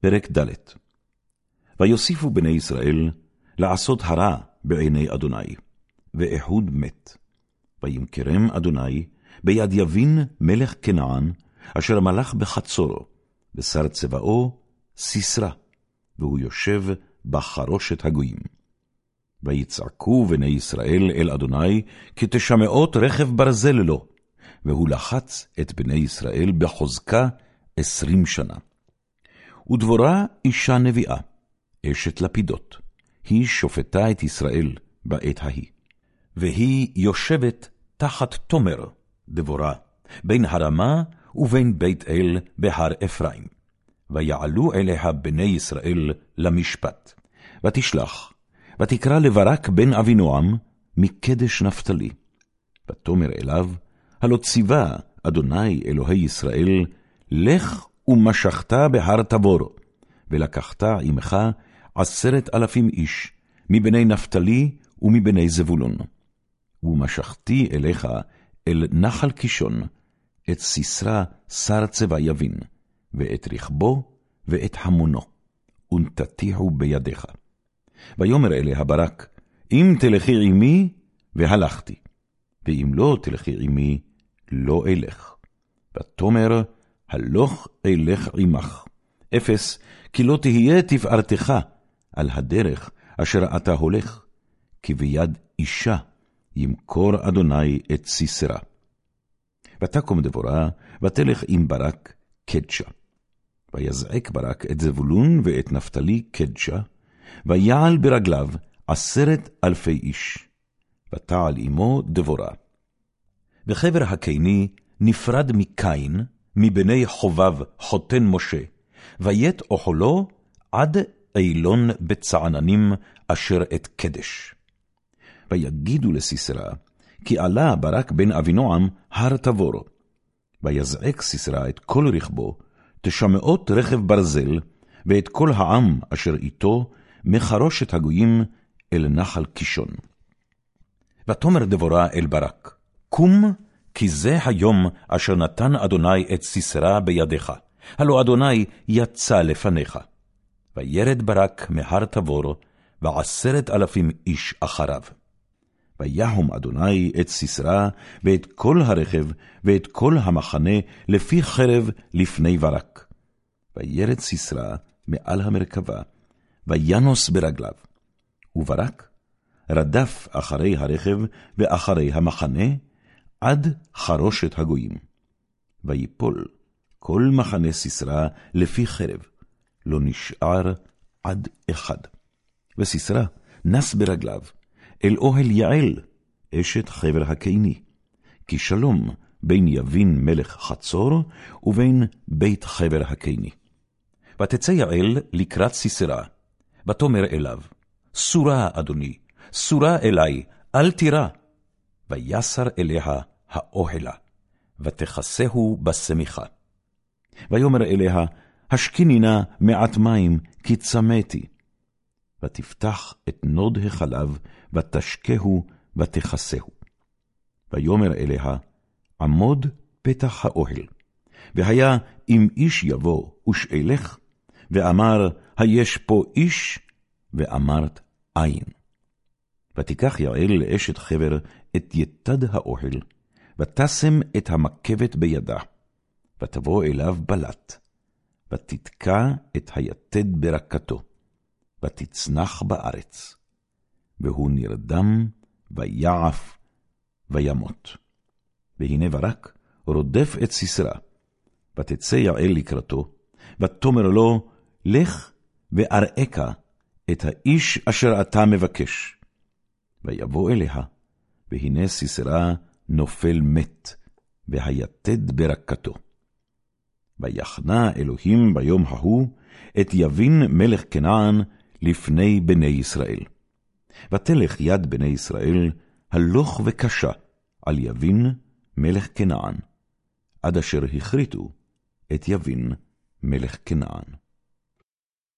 פרק ד' ויוסיפו בני ישראל לעשות הרע בעיני אדוני, ואהוד מת. וימכרם אדוני ביד יבין מלך כנען, אשר מלך בחצורו, ושר צבאו סיסרא, והוא יושב בחרושת הגויים. ויצעקו בני ישראל אל אדוני, כי תשמעות רכב ברזל לו, והוא לחץ את בני ישראל בחוזקה עשרים שנה. ודבורה אישה נביאה, אשת לפידות, היא שופטה את ישראל בעת ההיא. והיא יושבת תחת תומר, דבורה, בין הרמה ובין בית אל בהר אפרים. ויעלו אליה בני ישראל למשפט. ותשלח, ותקרא לברק בן אבינועם מקדש נפתלי. ותאמר אליו, הלא ציווה אדוני אלוהי ישראל, לך ומשכת בהר תבור, ולקחת עמך עשרת אלפים איש, מבני נפתלי ומבני זבולון. ומשכתי אליך אל נחל קישון, את סיסרא שר צבא יבין, ואת רכבו ואת המונו, ונתתיחו בידיך. ויאמר אליה ברק, אם תלכי עמי, והלכתי, ואם לא תלכי עמי, לא אלך. ותאמר, הלוך אלך עמך. אפס, כי לא תהיה תפארתך על הדרך אשר אתה הולך, כי ביד אישה ימכור אדוני את סיסרא. ותקום דבורה, ותלך עם ברק קדשה. ויזעק ברק את זבולון ואת נפתלי קדשה, ויעל ברגליו עשרת אלפי איש. ותעל עמו דבורה. וחבר הקיני נפרד מקין, מבני חובב חותן משה, ויית אוכלו עד אילון בצעננים אשר את קדש. ויגידו לסיסרא, כי עלה ברק בן אבינועם הר תבור. ויזעק סיסרא את כל רכבו, תשמעות רכב ברזל, ואת כל העם אשר איתו, מחרושת הגויים אל נחל קישון. ותאמר דבורה אל ברק, קום, כי זה היום אשר נתן אדוני את סיסרא בידיך, הלא אדוני יצא לפניך. וירד ברק מהר תבור, ועשרת אלפים איש אחריו. ויהום אדוני את סיסרא, ואת כל הרכב, ואת כל המחנה, לפי חרב לפני ברק. וירד סיסרא מעל המרכבה, וינוס ברגליו. וברק רדף אחרי הרכב ואחרי המחנה, עד חרושת הגויים. ויפול כל מחנה סיסרא לפי חרב, לא נשאר עד אחד. וסיסרא נס ברגליו, אל אוהל יעל, אשת חבר הקיני, כי שלום בין יבין מלך חצור, ובין בית חבר הקיני. ותצא יעל לקראת סיסרא, ותאמר אליו, סורה, אדוני, סורה אלי, אל תירא. ויסר אליה האוהלה, ותכסהו בשמיכה. ויאמר אליה, השקיני נא מעט מים, כי צמאתי. ותפתח את נוד החלב, ותשקהו, ותכסהו. ויאמר אליה, עמוד פתח האוהל. והיה אם איש יבוא ושאלך, ואמר, היש פה איש, ואמרת, אין. ותיקח יעל לאשת חבר את יתד האוהל, ותשם את המקבת בידה, ותבוא אליו בלט, ותתקע את היתד ברקתו, ותצנח בארץ. והוא נרדם, ויעף, וימות. והנה ברק רודף את סיסרא, ותצא יעל לקראתו, ותאמר לו, לך ואראך את האיש אשר אתה מבקש. ויבוא אליה, והנה סיסרא נופל מת, והיתד ברקתו. ויחנה אלוהים ביום ההוא את יבין מלך כנען לפני בני ישראל. ותלך יד בני ישראל הלוך וקשה על יבין מלך כנען, עד אשר הכריתו את יבין מלך כנען.